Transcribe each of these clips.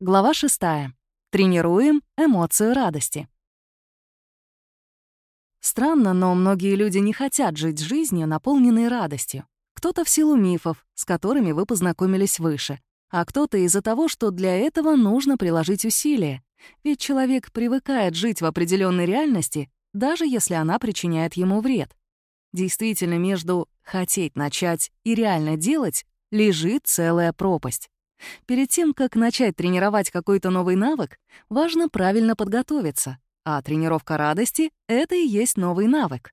Глава 6. Тренируем эмоцию радости. Странно, но многие люди не хотят жить жизнью, наполненной радостью. Кто-то в силу мифов, с которыми вы познакомились выше, а кто-то из-за того, что для этого нужно приложить усилия. Ведь человек привыкает жить в определенной реальности, даже если она причиняет ему вред. Действительно, между «хотеть начать» и «реально делать» лежит целая пропасть. Перед тем, как начать тренировать какой-то новый навык, важно правильно подготовиться, а тренировка радости — это и есть новый навык.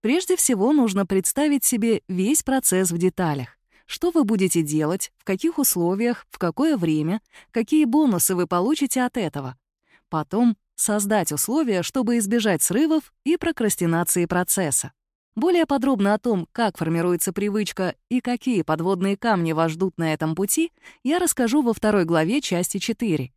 Прежде всего нужно представить себе весь процесс в деталях. Что вы будете делать, в каких условиях, в какое время, какие бонусы вы получите от этого. Потом создать условия, чтобы избежать срывов и прокрастинации процесса. Более подробно о том, как формируется привычка и какие подводные камни вас ждут на этом пути, я расскажу во второй главе части 4.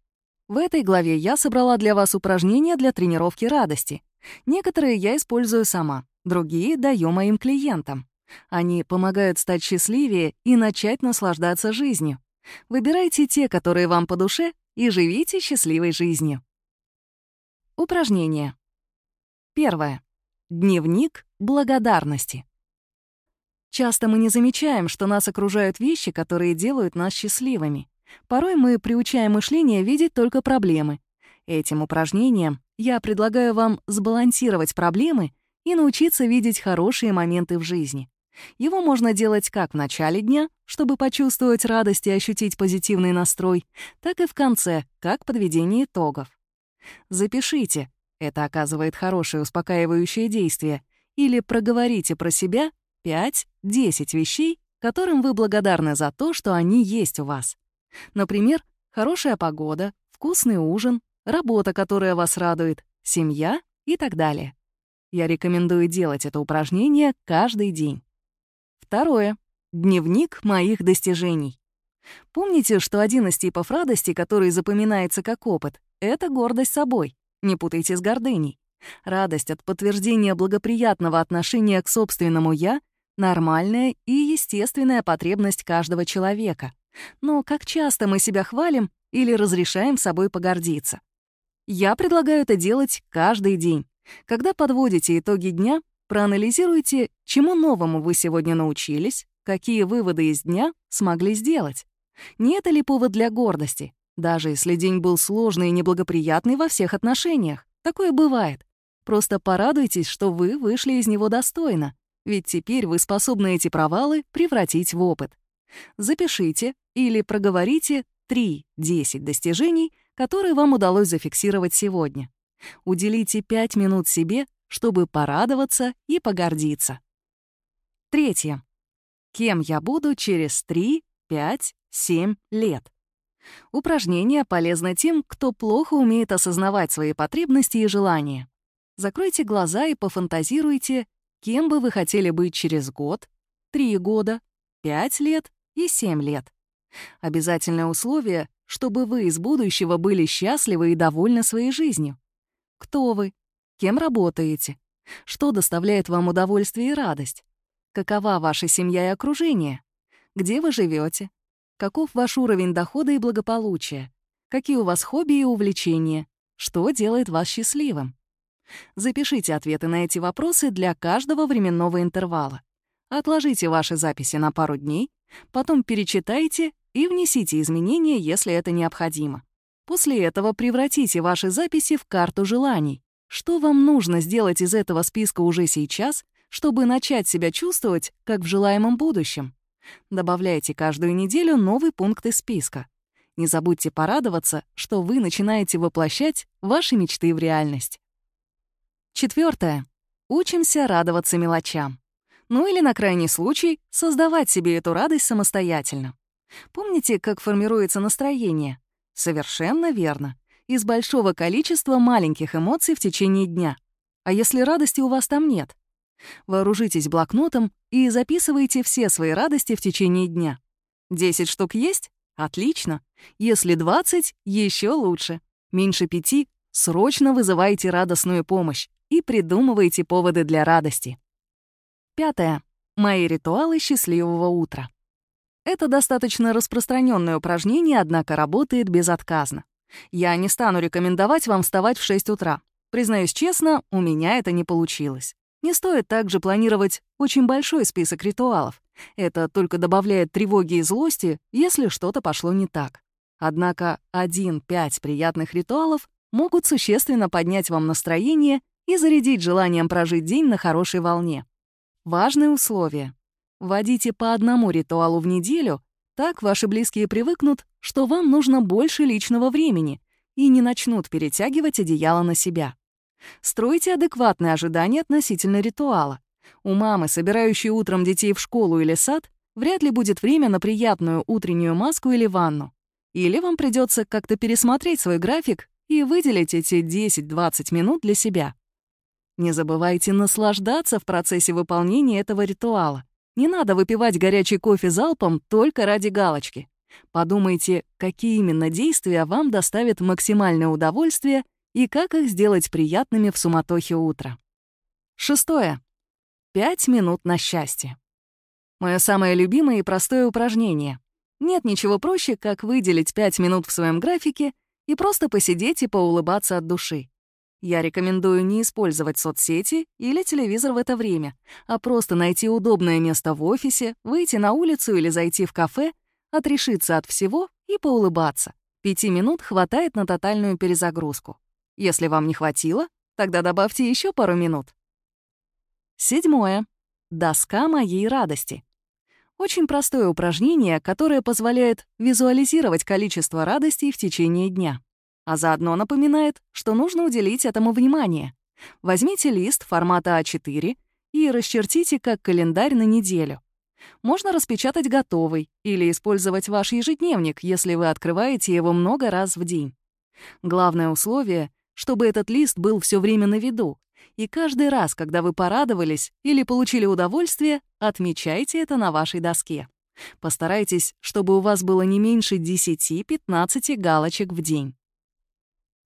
В этой главе я собрала для вас упражнения для тренировки радости. Некоторые я использую сама, другие даю моим клиентам. Они помогают стать счастливее и начать наслаждаться жизнью. Выбирайте те, которые вам по душе, и живите счастливой жизнью. Упражнение. Первое. Дневник благодарности. Часто мы не замечаем, что нас окружают вещи, которые делают нас счастливыми. Порой мы приучаем мышление видеть только проблемы. Этим упражнением я предлагаю вам сбалансировать проблемы и научиться видеть хорошие моменты в жизни. Его можно делать как в начале дня, чтобы почувствовать радость и ощутить позитивный настрой, так и в конце, как подведение итогов. Запишите, это оказывает хорошее успокаивающее действие. Или проговорите про себя 5-10 вещей, которым вы благодарны за то, что они есть у вас. Например, хорошая погода, вкусный ужин, работа, которая вас радует, семья и так далее. Я рекомендую делать это упражнение каждый день. Второе. Дневник моих достижений. Помните, что один из типов радости, который запоминается как опыт, — это гордость собой. Не путайте с гордыней. Радость от подтверждения благоприятного отношения к собственному «я» — нормальная и естественная потребность каждого человека. Но как часто мы себя хвалим или разрешаем собой погордиться? Я предлагаю это делать каждый день. Когда подводите итоги дня, проанализируйте, чему новому вы сегодня научились, какие выводы из дня смогли сделать. Не это ли повод для гордости? Даже если день был сложный и неблагоприятный во всех отношениях. Такое бывает. Просто порадуйтесь, что вы вышли из него достойно, ведь теперь вы способны эти провалы превратить в опыт. Запишите или проговорите 3-10 достижений, которые вам удалось зафиксировать сегодня. Уделите 5 минут себе, чтобы порадоваться и погордиться. Третье. Кем я буду через 3, 5, 7 лет? Упражнение полезно тем, кто плохо умеет осознавать свои потребности и желания. Закройте глаза и пофантазируйте, кем бы вы хотели быть через год, три года, пять лет и семь лет. Обязательное условие, чтобы вы из будущего были счастливы и довольны своей жизнью. Кто вы? Кем работаете? Что доставляет вам удовольствие и радость? Какова ваша семья и окружение? Где вы живете? Каков ваш уровень дохода и благополучия? Какие у вас хобби и увлечения? Что делает вас счастливым? Запишите ответы на эти вопросы для каждого временного интервала. Отложите ваши записи на пару дней, потом перечитайте и внесите изменения, если это необходимо. После этого превратите ваши записи в карту желаний. Что вам нужно сделать из этого списка уже сейчас, чтобы начать себя чувствовать, как в желаемом будущем? Добавляйте каждую неделю новый пункт из списка. Не забудьте порадоваться, что вы начинаете воплощать ваши мечты в реальность. Четвертое. Учимся радоваться мелочам. Ну или, на крайний случай, создавать себе эту радость самостоятельно. Помните, как формируется настроение? Совершенно верно. Из большого количества маленьких эмоций в течение дня. А если радости у вас там нет? Вооружитесь блокнотом и записывайте все свои радости в течение дня. 10 штук есть? Отлично. Если 20, еще лучше. Меньше пяти — срочно вызывайте радостную помощь и придумывайте поводы для радости. Пятое. Мои ритуалы счастливого утра. Это достаточно распространенное упражнение, однако работает безотказно. Я не стану рекомендовать вам вставать в 6 утра. Признаюсь честно, у меня это не получилось. Не стоит также планировать очень большой список ритуалов. Это только добавляет тревоги и злости, если что-то пошло не так. Однако 1-5 приятных ритуалов могут существенно поднять вам настроение и зарядить желанием прожить день на хорошей волне. Важные условия. Вводите по одному ритуалу в неделю, так ваши близкие привыкнут, что вам нужно больше личного времени и не начнут перетягивать одеяло на себя. Стройте адекватные ожидания относительно ритуала. У мамы, собирающей утром детей в школу или сад, вряд ли будет время на приятную утреннюю маску или ванну. Или вам придется как-то пересмотреть свой график и выделить эти 10-20 минут для себя. Не забывайте наслаждаться в процессе выполнения этого ритуала. Не надо выпивать горячий кофе залпом только ради галочки. Подумайте, какие именно действия вам доставят максимальное удовольствие и как их сделать приятными в суматохе утра. Шестое. Пять минут на счастье. Мое самое любимое и простое упражнение. Нет ничего проще, как выделить пять минут в своем графике и просто посидеть и поулыбаться от души. Я рекомендую не использовать соцсети или телевизор в это время, а просто найти удобное место в офисе, выйти на улицу или зайти в кафе, отрешиться от всего и поулыбаться. Пяти минут хватает на тотальную перезагрузку. Если вам не хватило, тогда добавьте еще пару минут. Седьмое. Доска моей радости. Очень простое упражнение, которое позволяет визуализировать количество радостей в течение дня. А заодно напоминает, что нужно уделить этому внимание. Возьмите лист формата А4 и расчертите как календарь на неделю. Можно распечатать готовый или использовать ваш ежедневник, если вы открываете его много раз в день. Главное условие чтобы этот лист был все время на виду. И каждый раз, когда вы порадовались или получили удовольствие, отмечайте это на вашей доске. Постарайтесь, чтобы у вас было не меньше 10-15 галочек в день.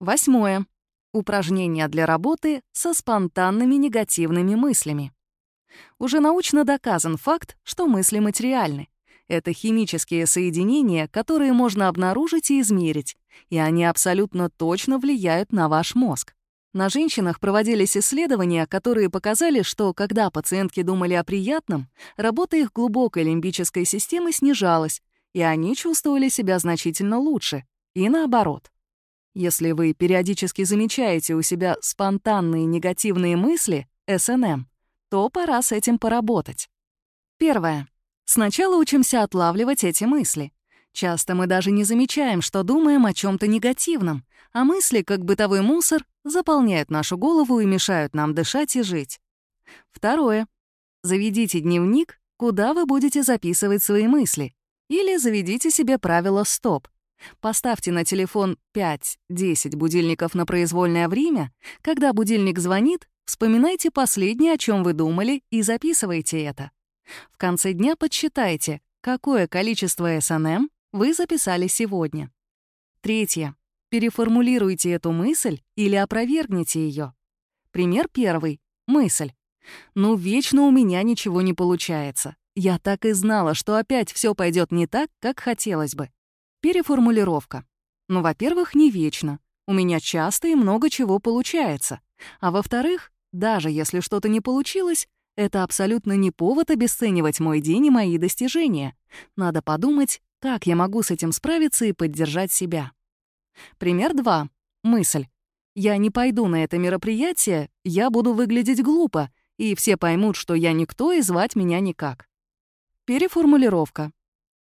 Восьмое. Упражнения для работы со спонтанными негативными мыслями. Уже научно доказан факт, что мысли материальны. Это химические соединения, которые можно обнаружить и измерить, и они абсолютно точно влияют на ваш мозг. На женщинах проводились исследования, которые показали, что когда пациентки думали о приятном, работа их глубокой лимбической системы снижалась, и они чувствовали себя значительно лучше, и наоборот. Если вы периодически замечаете у себя спонтанные негативные мысли, СНМ, то пора с этим поработать. Первое. Сначала учимся отлавливать эти мысли. Часто мы даже не замечаем, что думаем о чем то негативном, а мысли, как бытовой мусор, заполняют нашу голову и мешают нам дышать и жить. Второе. Заведите дневник, куда вы будете записывать свои мысли. Или заведите себе правило «стоп». Поставьте на телефон 5-10 будильников на произвольное время. Когда будильник звонит, вспоминайте последнее, о чем вы думали, и записывайте это. В конце дня подсчитайте, какое количество СНМ вы записали сегодня. Третье. Переформулируйте эту мысль или опровергните ее. Пример первый. Мысль. «Ну, вечно у меня ничего не получается. Я так и знала, что опять все пойдет не так, как хотелось бы». Переформулировка. Ну, во-первых, не вечно. У меня часто и много чего получается. А во-вторых, даже если что-то не получилось, это абсолютно не повод обесценивать мой день и мои достижения. Надо подумать, как я могу с этим справиться и поддержать себя. Пример 2. Мысль. Я не пойду на это мероприятие, я буду выглядеть глупо, и все поймут, что я никто и звать меня никак. Переформулировка.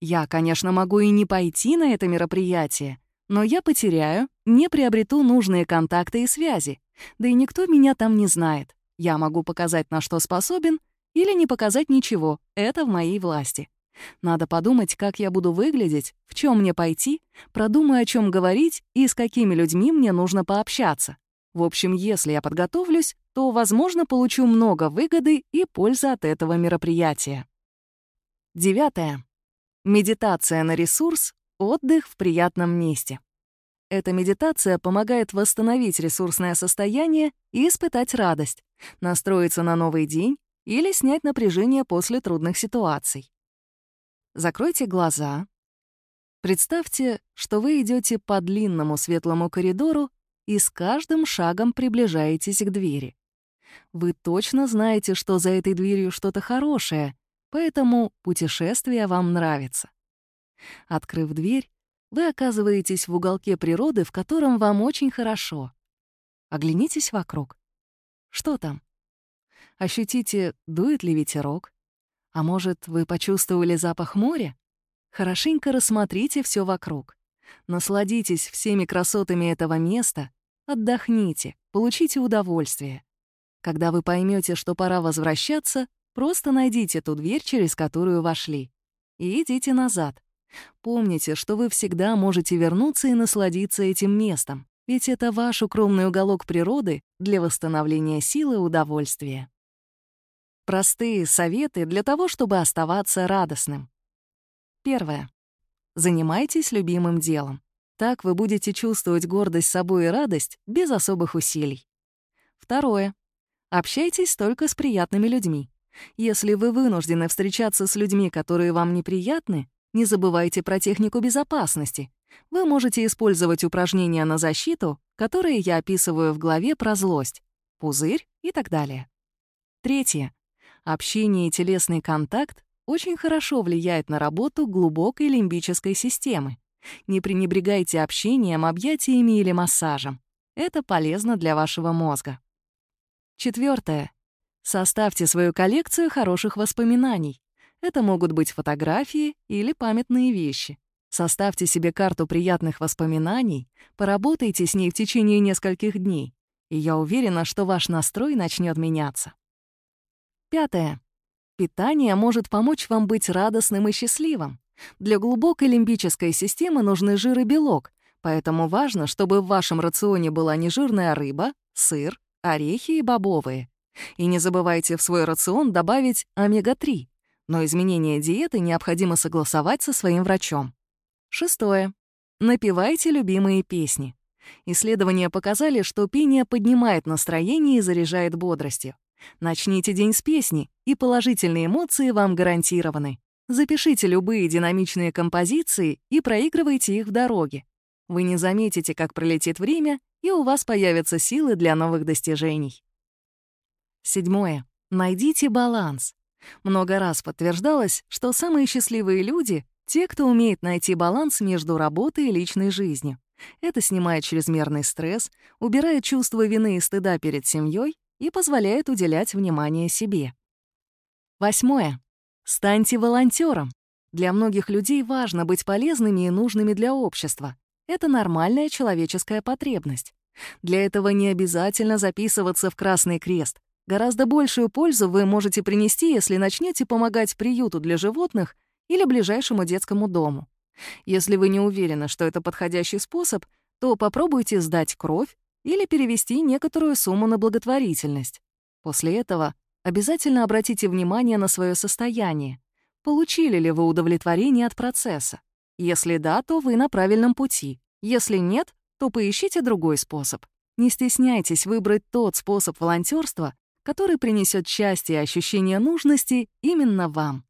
Я, конечно, могу и не пойти на это мероприятие, но я потеряю, не приобрету нужные контакты и связи, да и никто меня там не знает. Я могу показать, на что способен, или не показать ничего, это в моей власти. Надо подумать, как я буду выглядеть, в чем мне пойти, продумаю, о чем говорить и с какими людьми мне нужно пообщаться. В общем, если я подготовлюсь, то, возможно, получу много выгоды и пользы от этого мероприятия. Девятое. Медитация на ресурс — отдых в приятном месте. Эта медитация помогает восстановить ресурсное состояние и испытать радость, настроиться на новый день или снять напряжение после трудных ситуаций. Закройте глаза. Представьте, что вы идете по длинному светлому коридору и с каждым шагом приближаетесь к двери. Вы точно знаете, что за этой дверью что-то хорошее, поэтому путешествие вам нравится. Открыв дверь, вы оказываетесь в уголке природы, в котором вам очень хорошо. Оглянитесь вокруг. Что там? Ощутите, дует ли ветерок? А может, вы почувствовали запах моря? Хорошенько рассмотрите все вокруг. Насладитесь всеми красотами этого места, отдохните, получите удовольствие. Когда вы поймете, что пора возвращаться, просто найдите ту дверь, через которую вошли, и идите назад. Помните, что вы всегда можете вернуться и насладиться этим местом, ведь это ваш укромный уголок природы для восстановления силы и удовольствия. Простые советы для того, чтобы оставаться радостным. Первое. Занимайтесь любимым делом. Так вы будете чувствовать гордость собой и радость без особых усилий. Второе. Общайтесь только с приятными людьми. Если вы вынуждены встречаться с людьми, которые вам неприятны, не забывайте про технику безопасности. Вы можете использовать упражнения на защиту, которые я описываю в главе про злость, пузырь и так далее. Третье. Общение и телесный контакт очень хорошо влияет на работу глубокой лимбической системы. Не пренебрегайте общением, объятиями или массажем. Это полезно для вашего мозга. Четвертое. Составьте свою коллекцию хороших воспоминаний. Это могут быть фотографии или памятные вещи. Составьте себе карту приятных воспоминаний, поработайте с ней в течение нескольких дней, и я уверена, что ваш настрой начнет меняться. Пятое. Питание может помочь вам быть радостным и счастливым. Для глубокой лимбической системы нужны жир и белок, поэтому важно, чтобы в вашем рационе была не жирная рыба, сыр, орехи и бобовые. И не забывайте в свой рацион добавить омега-3, но изменение диеты необходимо согласовать со своим врачом. Шестое. Напевайте любимые песни. Исследования показали, что пение поднимает настроение и заряжает бодростью. Начните день с песни, и положительные эмоции вам гарантированы. Запишите любые динамичные композиции и проигрывайте их в дороге. Вы не заметите, как пролетит время, и у вас появятся силы для новых достижений. Седьмое. Найдите баланс. Много раз подтверждалось, что самые счастливые люди — те, кто умеет найти баланс между работой и личной жизнью. Это снимает чрезмерный стресс, убирает чувство вины и стыда перед семьей и позволяет уделять внимание себе. Восьмое. Станьте волонтером. Для многих людей важно быть полезными и нужными для общества. Это нормальная человеческая потребность. Для этого не обязательно записываться в Красный Крест. Гораздо большую пользу вы можете принести, если начнете помогать приюту для животных или ближайшему детскому дому. Если вы не уверены, что это подходящий способ, то попробуйте сдать кровь или перевести некоторую сумму на благотворительность. После этого обязательно обратите внимание на свое состояние. Получили ли вы удовлетворение от процесса? Если да, то вы на правильном пути. Если нет, то поищите другой способ. Не стесняйтесь выбрать тот способ волонтерства, который принесет счастье и ощущение нужности именно вам.